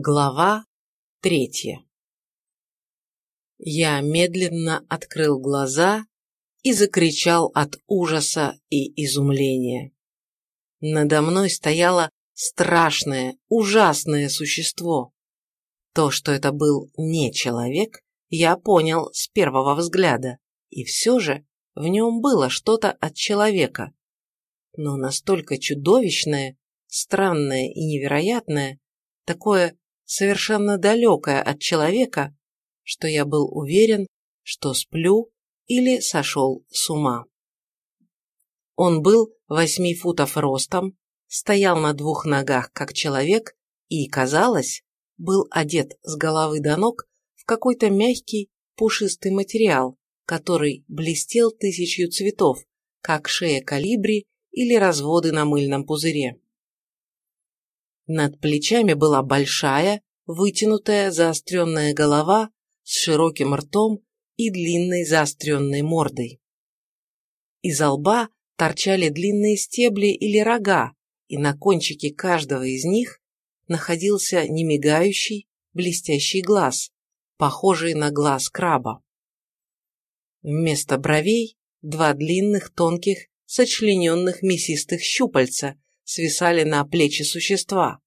Глава третья Я медленно открыл глаза и закричал от ужаса и изумления. Надо мной стояло страшное, ужасное существо. То, что это был не человек, я понял с первого взгляда, и все же в нем было что-то от человека, но настолько чудовищное, странное и невероятное, такое совершенно далекое от человека, что я был уверен, что сплю или сошел с ума. Он был восьми футов ростом, стоял на двух ногах, как человек, и, казалось, был одет с головы до ног в какой-то мягкий, пушистый материал, который блестел тысячью цветов, как шея калибри или разводы на мыльном пузыре. Над плечами была большая, вытянутая заостренная голова с широким ртом и длинной заостренной мордой. Из лба торчали длинные стебли или рога, и на кончике каждого из них находился немигающий, блестящий глаз, похожий на глаз краба. Вместо бровей два длинных, тонких, сочлененных мясистых щупальца свисали на плечи существа,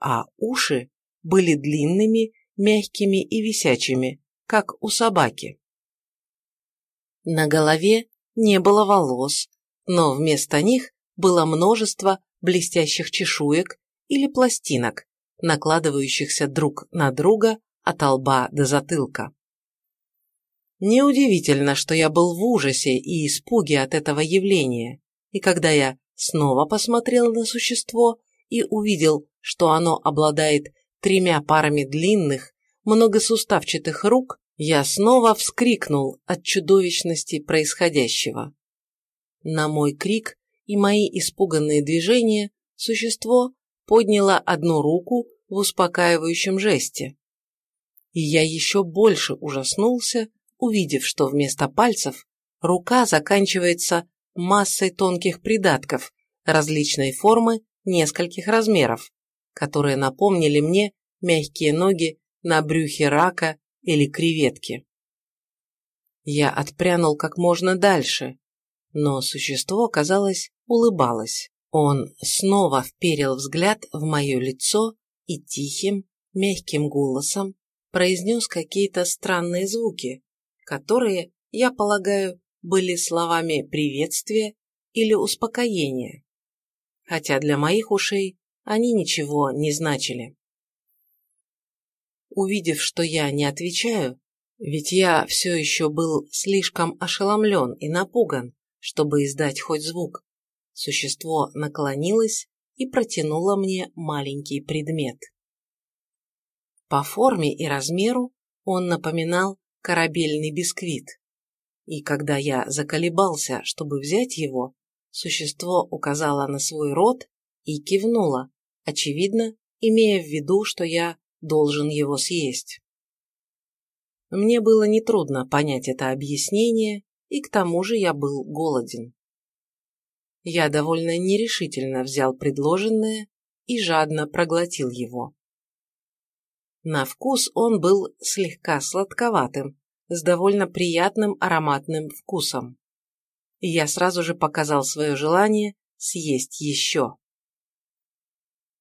а уши были длинными, мягкими и висячими, как у собаки. На голове не было волос, но вместо них было множество блестящих чешуек или пластинок, накладывающихся друг на друга от лба до затылка. Неудивительно, что я был в ужасе и испуге от этого явления, и когда я снова посмотрел на существо и увидел, что оно обладает тремя парами длинных, многосуставчатых рук, я снова вскрикнул от чудовищности происходящего. На мой крик и мои испуганные движения существо подняло одну руку в успокаивающем жесте. И я еще больше ужаснулся, увидев, что вместо пальцев рука заканчивается массой тонких придатков различной формы нескольких размеров, которые напомнили мне мягкие ноги на брюхе рака или креветки. Я отпрянул как можно дальше, но существо, казалось, улыбалось. Он снова вперил взгляд в мое лицо и тихим, мягким голосом произнес какие-то странные звуки, которые, я полагаю, были словами приветствия или успокоения, хотя для моих ушей они ничего не значили. Увидев, что я не отвечаю, ведь я все еще был слишком ошеломлен и напуган, чтобы издать хоть звук, существо наклонилось и протянуло мне маленький предмет. По форме и размеру он напоминал корабельный бисквит и когда я заколебался, чтобы взять его, существо указало на свой рот и кивнуло, очевидно, имея в виду, что я должен его съесть. Мне было нетрудно понять это объяснение, и к тому же я был голоден. Я довольно нерешительно взял предложенное и жадно проглотил его. На вкус он был слегка сладковатым, с довольно приятным ароматным вкусом. И я сразу же показал свое желание съесть еще.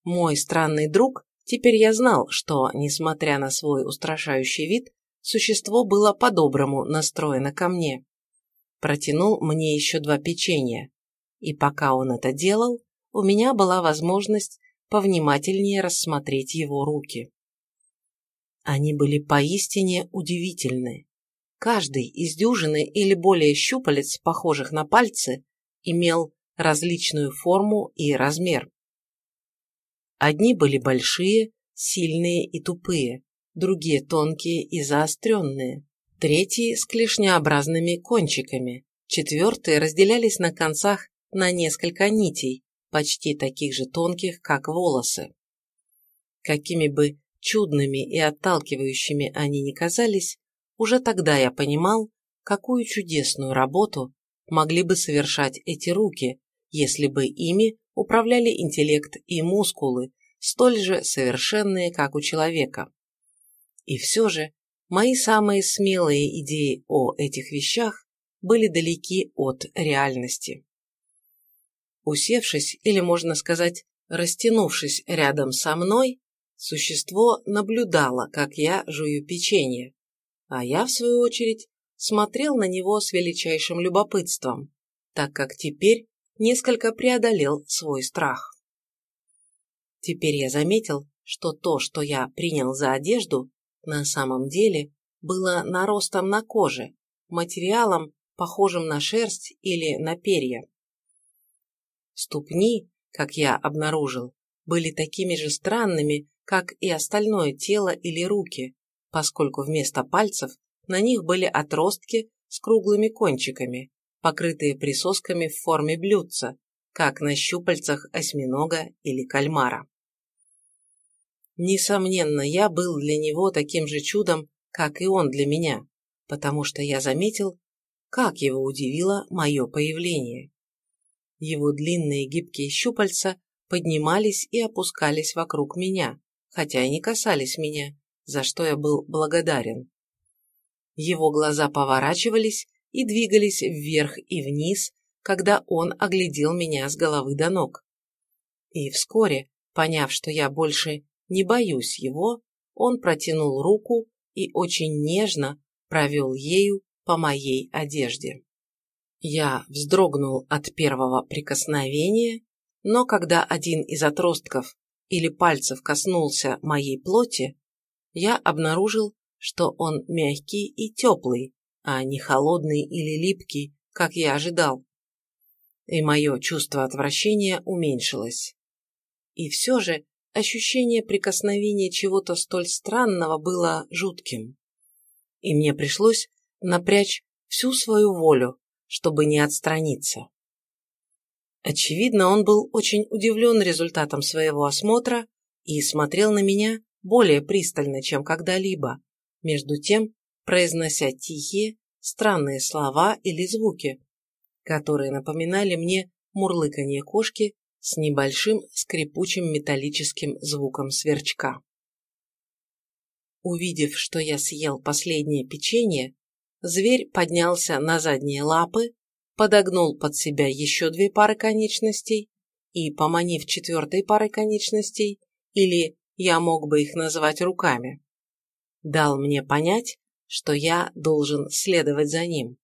Мой странный друг, теперь я знал, что, несмотря на свой устрашающий вид, существо было по-доброму настроено ко мне. Протянул мне еще два печенья, и пока он это делал, у меня была возможность повнимательнее рассмотреть его руки. Они были поистине удивительны. Каждый из дюжины или более щупалец, похожих на пальцы, имел различную форму и размер. Одни были большие, сильные и тупые, другие тонкие и заостренные, третьи с клешнеобразными кончиками, четвертые разделялись на концах на несколько нитей, почти таких же тонких, как волосы. Какими бы чудными и отталкивающими они ни казались, уже тогда я понимал, какую чудесную работу могли бы совершать эти руки, если бы ими управляли интеллект и мускулы, столь же совершенные, как у человека. И все же мои самые смелые идеи о этих вещах были далеки от реальности. Усевшись, или можно сказать, растянувшись рядом со мной, существо наблюдало, как я жую печенье, а я, в свою очередь, смотрел на него с величайшим любопытством, так как теперь несколько преодолел свой страх. Теперь я заметил, что то, что я принял за одежду, на самом деле было наростом на коже, материалом, похожим на шерсть или на перья. Ступни, как я обнаружил, были такими же странными, как и остальное тело или руки, поскольку вместо пальцев на них были отростки с круглыми кончиками, покрытые присосками в форме блюдца, как на щупальцах осьминога или кальмара. Несомненно, я был для него таким же чудом, как и он для меня, потому что я заметил, как его удивило мое появление. Его длинные гибкие щупальца поднимались и опускались вокруг меня, хотя и не касались меня, за что я был благодарен. Его глаза поворачивались и двигались вверх и вниз, когда он оглядел меня с головы до ног. И вскоре, поняв, что я больше не боюсь его, он протянул руку и очень нежно провел ею по моей одежде. Я вздрогнул от первого прикосновения, но когда один из отростков или пальцев коснулся моей плоти, я обнаружил, что он мягкий и теплый, а не холодный или липкий, как я ожидал. И мое чувство отвращения уменьшилось. И все же ощущение прикосновения чего-то столь странного было жутким. И мне пришлось напрячь всю свою волю, чтобы не отстраниться. Очевидно, он был очень удивлен результатом своего осмотра и смотрел на меня более пристально, чем когда-либо, между тем произнося тихие, странные слова или звуки, которые напоминали мне мурлыканье кошки с небольшим скрипучим металлическим звуком сверчка. Увидев, что я съел последнее печенье, зверь поднялся на задние лапы, подогнул под себя еще две пары конечностей и, поманив четвертой парой конечностей, или я мог бы их назвать руками, дал мне понять, что я должен следовать за ним.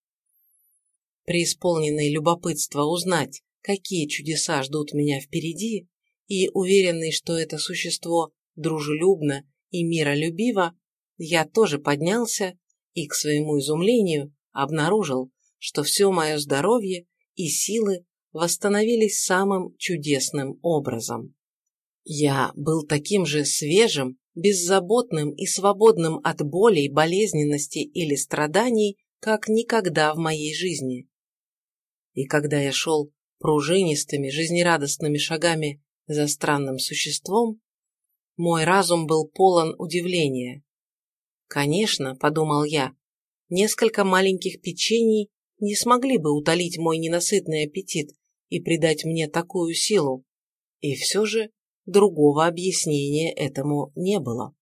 Преисполненный любопытства узнать, какие чудеса ждут меня впереди, и уверенный, что это существо дружелюбно и миролюбиво, я тоже поднялся и, к своему изумлению, обнаружил, что все мое здоровье и силы восстановились самым чудесным образом. Я был таким же свежим беззаботным и свободным от болей, болезненности или страданий, как никогда в моей жизни. И когда я шел пружинистыми, жизнерадостными шагами за странным существом, мой разум был полон удивления. Конечно, подумал я, несколько маленьких печений не смогли бы утолить мой ненасытный аппетит и придать мне такую силу. И все же Другого объяснения этому не было.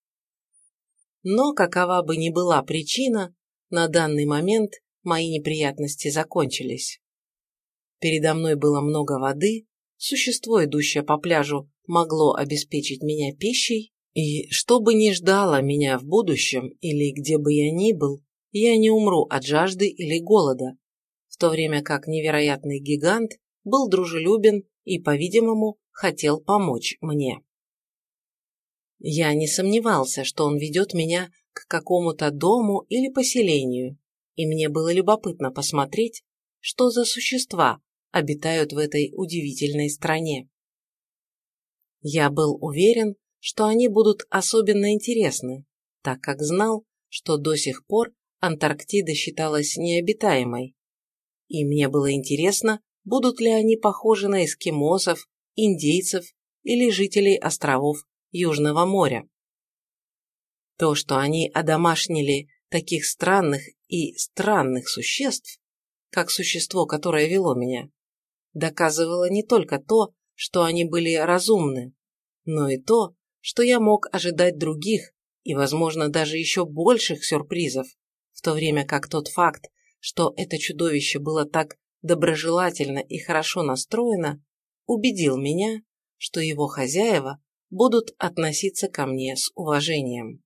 Но какова бы ни была причина, на данный момент мои неприятности закончились. Передо мной было много воды, существо, идущее по пляжу, могло обеспечить меня пищей, и что бы ни ждало меня в будущем или где бы я ни был, я не умру от жажды или голода, в то время как невероятный гигант был дружелюбен и, по-видимому, хотел помочь мне. Я не сомневался, что он ведет меня к какому-то дому или поселению, и мне было любопытно посмотреть, что за существа обитают в этой удивительной стране. Я был уверен, что они будут особенно интересны, так как знал, что до сих пор Антарктида считалась необитаемой, и мне было интересно, будут ли они похожи на эскимосов индейцев или жителей островов Южного моря. То, что они одомашнили таких странных и странных существ, как существо, которое вело меня, доказывало не только то, что они были разумны, но и то, что я мог ожидать других и, возможно, даже еще больших сюрпризов, в то время как тот факт, что это чудовище было так доброжелательно и хорошо настроено, убедил меня, что его хозяева будут относиться ко мне с уважением.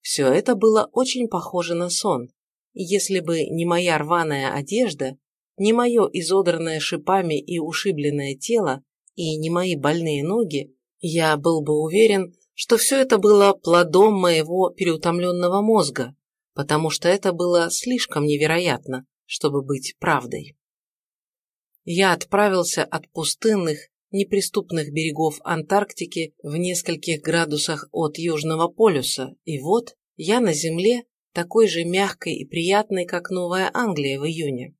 Все это было очень похоже на сон, если бы не моя рваная одежда, не мое изодранное шипами и ушибленное тело, и не мои больные ноги, я был бы уверен, что все это было плодом моего переутомленного мозга, потому что это было слишком невероятно, чтобы быть правдой. Я отправился от пустынных, неприступных берегов Антарктики в нескольких градусах от Южного полюса, и вот я на Земле, такой же мягкой и приятной, как Новая Англия в июне.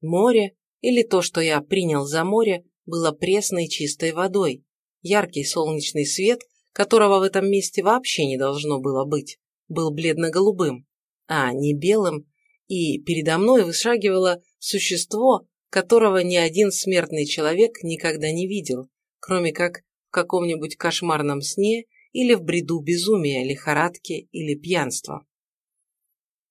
Море, или то, что я принял за море, было пресной чистой водой, яркий солнечный свет, которого в этом месте вообще не должно было быть, был бледно-голубым, а не белым, и передо мной вышагивало существо, которого ни один смертный человек никогда не видел, кроме как в каком-нибудь кошмарном сне или в бреду безумия, лихорадки или пьянства.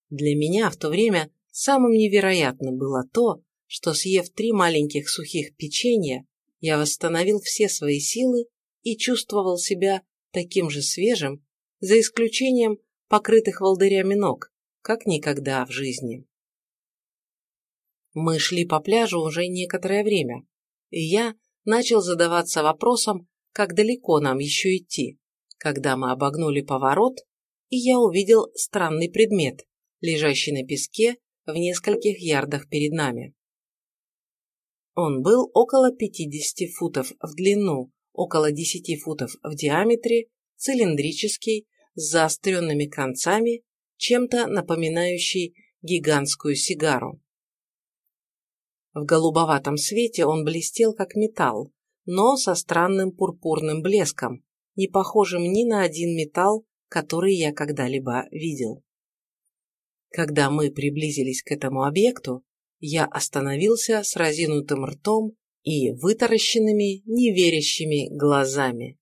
Для меня в то время самым невероятным было то, что, съев три маленьких сухих печенья, я восстановил все свои силы и чувствовал себя таким же свежим, за исключением покрытых волдырями ног, как никогда в жизни. Мы шли по пляжу уже некоторое время, и я начал задаваться вопросом, как далеко нам еще идти, когда мы обогнули поворот, и я увидел странный предмет, лежащий на песке в нескольких ярдах перед нами. Он был около 50 футов в длину, около 10 футов в диаметре, цилиндрический, с заостренными концами, чем-то напоминающий гигантскую сигару. В голубоватом свете он блестел, как металл, но со странным пурпурным блеском, не похожим ни на один металл, который я когда-либо видел. Когда мы приблизились к этому объекту, я остановился с разинутым ртом и вытаращенными, неверящими глазами.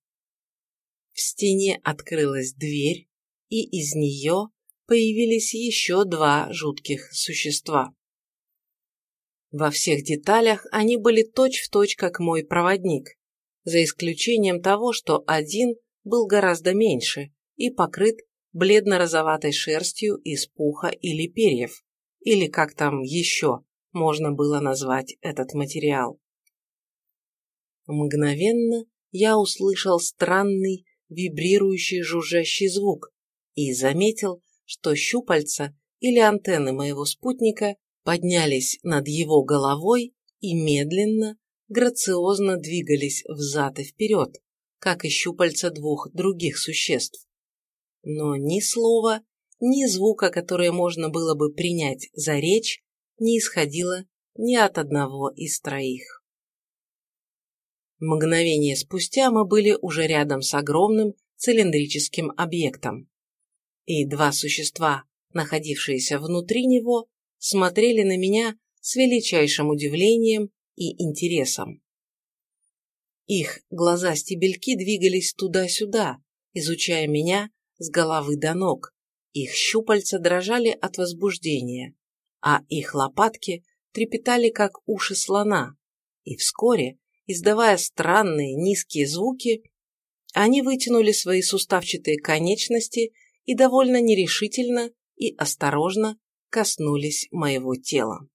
В стене открылась дверь, и из нее появились еще два жутких существа. Во всех деталях они были точь-в-точь, точь, как мой проводник, за исключением того, что один был гораздо меньше и покрыт бледно-розоватой шерстью из пуха или перьев, или как там еще можно было назвать этот материал. Мгновенно я услышал странный вибрирующий жужжащий звук и заметил, что щупальца или антенны моего спутника поднялись над его головой и медленно, грациозно двигались взад и вперед, как и щупальца двух других существ. Но ни слова, ни звука, которое можно было бы принять за речь, не исходило ни от одного из троих. Мгновение спустя мы были уже рядом с огромным цилиндрическим объектом. И два существа, находившиеся внутри него, смотрели на меня с величайшим удивлением и интересом. Их глаза-стебельки двигались туда-сюда, изучая меня с головы до ног. Их щупальца дрожали от возбуждения, а их лопатки трепетали, как уши слона. И вскоре, издавая странные низкие звуки, они вытянули свои суставчатые конечности и довольно нерешительно и осторожно коснулись моего тела.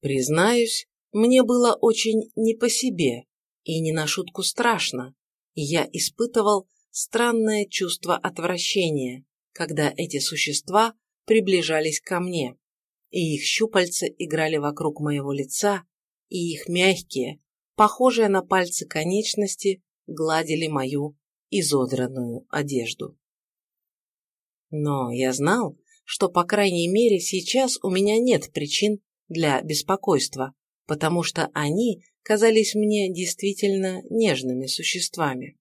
Признаюсь, мне было очень не по себе и не на шутку страшно, я испытывал странное чувство отвращения, когда эти существа приближались ко мне, и их щупальца играли вокруг моего лица, и их мягкие, похожие на пальцы конечности, гладили мою изодранную одежду. Но я знал, что, по крайней мере, сейчас у меня нет причин для беспокойства, потому что они казались мне действительно нежными существами.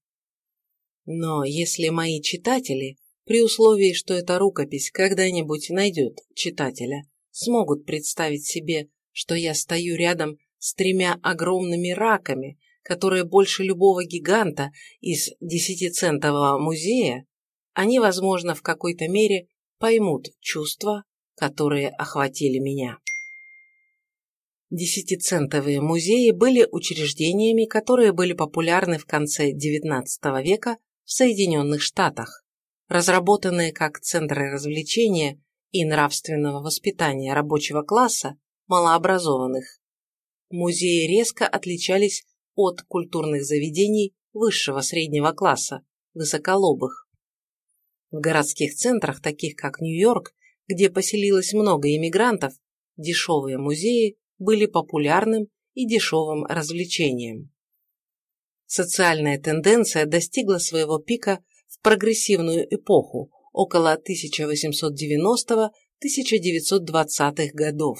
Но если мои читатели, при условии, что эта рукопись когда-нибудь найдет читателя, смогут представить себе, что я стою рядом с тремя огромными раками, которые больше любого гиганта из десятицентового музея, они, возможно, в какой-то мере поймут чувства, которые охватили меня. Десятицентовые музеи были учреждениями, которые были популярны в конце XIX века в Соединенных Штатах, разработанные как центры развлечения и нравственного воспитания рабочего класса малообразованных. Музеи резко отличались от культурных заведений высшего среднего класса, высоколобых. В городских центрах, таких как Нью-Йорк, где поселилось много иммигрантов, дешевые музеи были популярным и дешевым развлечением. Социальная тенденция достигла своего пика в прогрессивную эпоху, около 1890-1920-х годов.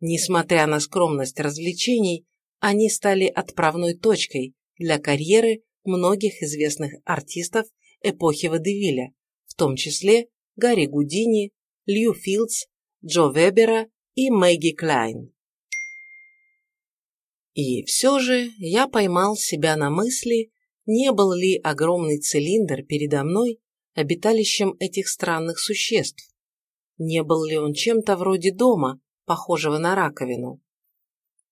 Несмотря на скромность развлечений, они стали отправной точкой для карьеры многих известных артистов эпохи Водевиля, в том числе Гарри Гудини, Лью Филдс, Джо Вебера и Мэгги Клайн. И все же я поймал себя на мысли, не был ли огромный цилиндр передо мной обиталищем этих странных существ, не был ли он чем-то вроде дома, похожего на раковину,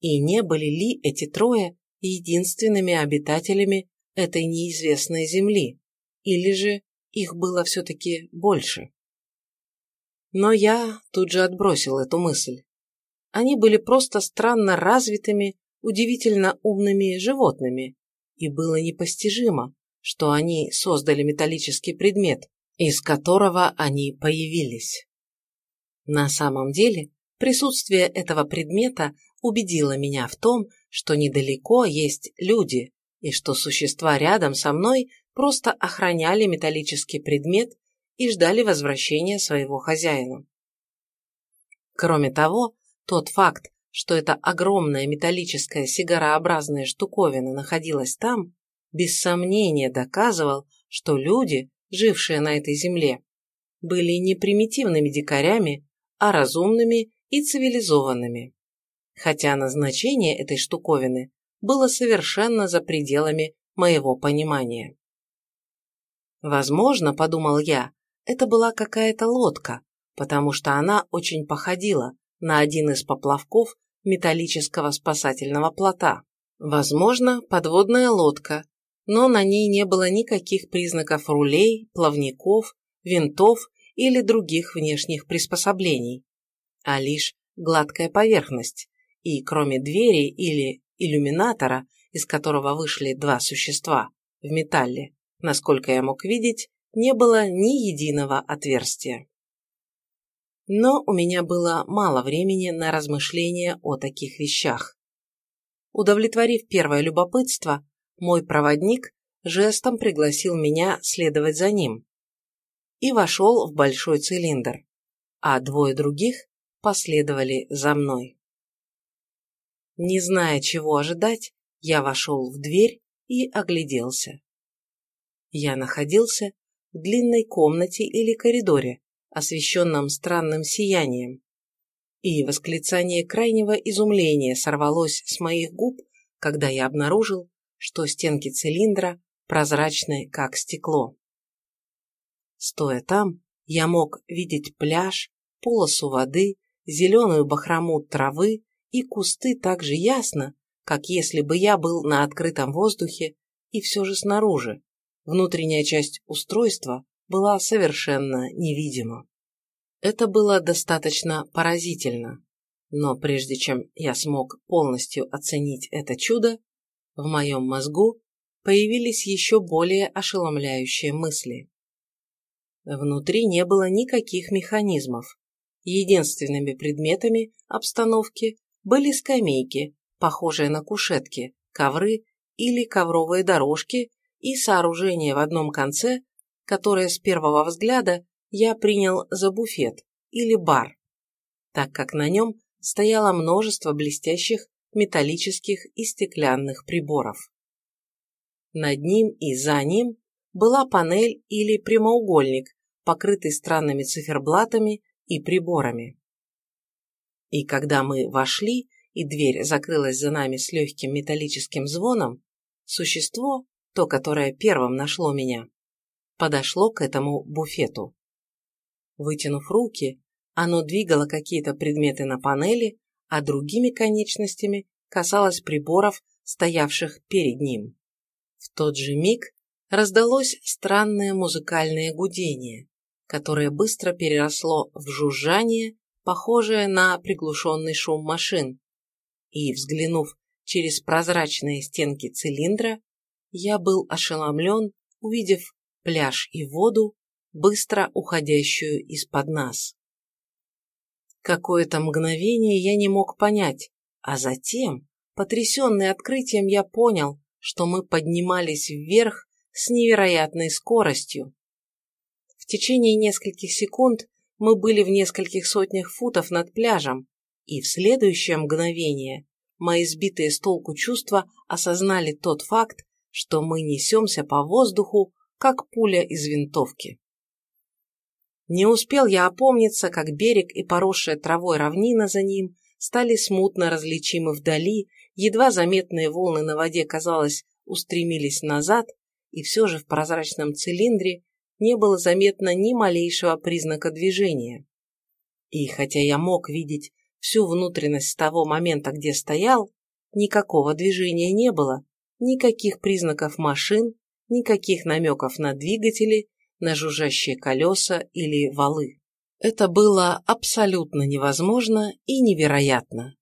и не были ли эти трое единственными обитателями этой неизвестной земли, или же их было все-таки больше. Но я тут же отбросил эту мысль. Они были просто странно развитыми, удивительно умными животными, и было непостижимо, что они создали металлический предмет, из которого они появились. На самом деле, присутствие этого предмета убедило меня в том, что недалеко есть люди, и что существа рядом со мной просто охраняли металлический предмет и ждали возвращения своего хозяина. Кроме того, тот факт, что эта огромная металлическая сигарообразная штуковина находилась там, без сомнения доказывал, что люди, жившие на этой земле, были не примитивными дикарями, а разумными и цивилизованными. Хотя назначение этой штуковины было совершенно за пределами моего понимания. Возможно, подумал я, это была какая-то лодка, потому что она очень походила на один из поплавков металлического спасательного плота. Возможно, подводная лодка, но на ней не было никаких признаков рулей, плавников, винтов или других внешних приспособлений, а лишь гладкая поверхность, и кроме двери или иллюминатора, из которого вышли два существа в металле, насколько я мог видеть, не было ни единого отверстия. Но у меня было мало времени на размышления о таких вещах. Удовлетворив первое любопытство, мой проводник жестом пригласил меня следовать за ним и вошел в большой цилиндр, а двое других последовали за мной. Не зная, чего ожидать, я вошел в дверь и огляделся. Я находился в длинной комнате или коридоре, освещенном странным сиянием, и восклицание крайнего изумления сорвалось с моих губ, когда я обнаружил, что стенки цилиндра прозрачны, как стекло. Стоя там, я мог видеть пляж, полосу воды, зеленую бахрому травы и кусты так же ясно, как если бы я был на открытом воздухе и все же снаружи, внутренняя часть устройства была совершенно невидима. Это было достаточно поразительно, но прежде чем я смог полностью оценить это чудо, в моем мозгу появились еще более ошеломляющие мысли. Внутри не было никаких механизмов. Единственными предметами обстановки были скамейки, похожие на кушетки, ковры или ковровые дорожки и сооружение в одном конце, которое с первого взгляда я принял за буфет или бар, так как на нем стояло множество блестящих металлических и стеклянных приборов. Над ним и за ним была панель или прямоугольник, покрытый странными циферблатами и приборами. И когда мы вошли и дверь закрылась за нами с легким металлическим звоном, существо, то, которое первым нашло меня, подошло к этому буфету. Вытянув руки, оно двигало какие-то предметы на панели, а другими конечностями касалось приборов, стоявших перед ним. В тот же миг раздалось странное музыкальное гудение, которое быстро переросло в жужжание, похожее на приглушенный шум машин. И, взглянув через прозрачные стенки цилиндра, я был ошеломлен, увидев пляж и воду, быстро уходящую из-под нас. Какое-то мгновение я не мог понять, а затем, потрясенный открытием, я понял, что мы поднимались вверх с невероятной скоростью. В течение нескольких секунд мы были в нескольких сотнях футов над пляжем, и в следующее мгновение мои сбитые с толку чувства осознали тот факт, что мы несемся по воздуху, как пуля из винтовки. Не успел я опомниться, как берег и поросшая травой равнина за ним стали смутно различимы вдали, едва заметные волны на воде, казалось, устремились назад, и все же в прозрачном цилиндре не было заметно ни малейшего признака движения. И хотя я мог видеть всю внутренность с того момента, где стоял, никакого движения не было, никаких признаков машин, никаких намеков на двигатели, на жужжащие колеса или валы. Это было абсолютно невозможно и невероятно.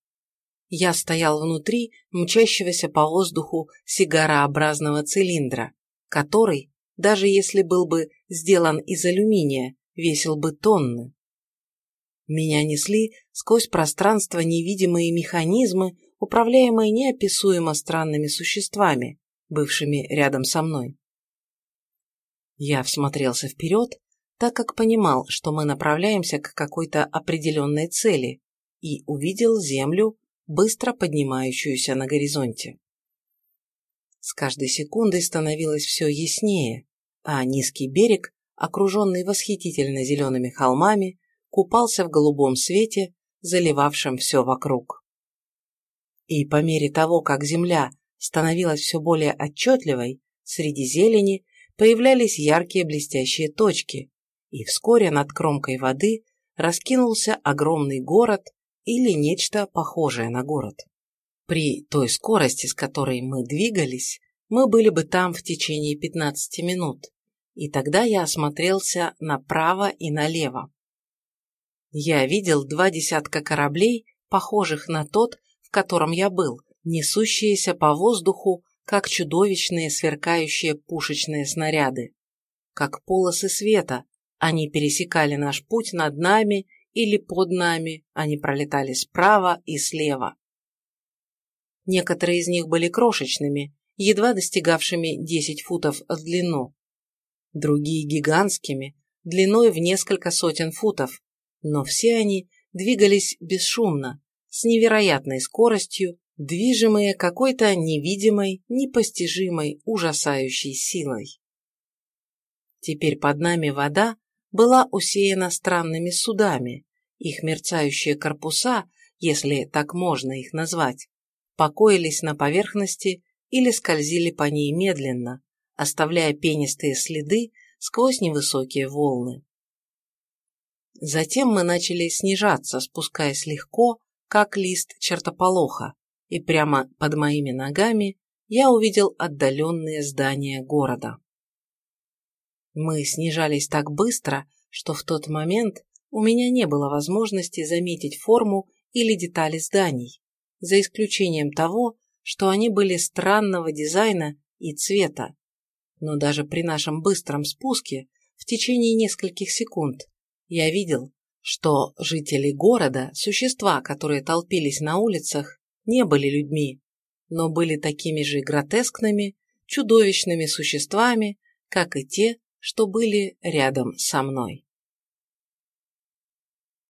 Я стоял внутри мчащегося по воздуху сигарообразного цилиндра, который, даже если был бы сделан из алюминия, весил бы тонны. Меня несли сквозь пространство невидимые механизмы, управляемые неописуемо странными существами, бывшими рядом со мной. Я всмотрелся вперед, так как понимал, что мы направляемся к какой-то определенной цели, и увидел Землю, быстро поднимающуюся на горизонте. С каждой секундой становилось все яснее, а низкий берег, окруженный восхитительно зелеными холмами, купался в голубом свете, заливавшем все вокруг. И по мере того, как земля становилась все более отчетливой, среди зелени появлялись яркие блестящие точки, и вскоре над кромкой воды раскинулся огромный город или нечто похожее на город. При той скорости, с которой мы двигались, мы были бы там в течение 15 минут, и тогда я осмотрелся направо и налево. Я видел два десятка кораблей, похожих на тот, в котором я был, несущиеся по воздуху как чудовищные сверкающие пушечные снаряды. Как полосы света, они пересекали наш путь над нами или под нами, они пролетали справа и слева. Некоторые из них были крошечными, едва достигавшими 10 футов в длину. Другие гигантскими, длиной в несколько сотен футов, но все они двигались бесшумно, с невероятной скоростью движимые какой-то невидимой, непостижимой, ужасающей силой. Теперь под нами вода была усеяна странными судами, их мерцающие корпуса, если так можно их назвать, покоились на поверхности или скользили по ней медленно, оставляя пенистые следы сквозь невысокие волны. Затем мы начали снижаться, спускаясь легко, как лист чертополоха, и прямо под моими ногами я увидел отдаленные здания города. Мы снижались так быстро, что в тот момент у меня не было возможности заметить форму или детали зданий, за исключением того, что они были странного дизайна и цвета. Но даже при нашем быстром спуске, в течение нескольких секунд, я видел, что жители города, существа, которые толпились на улицах, не были людьми, но были такими же гротескными, чудовищными существами, как и те, что были рядом со мной.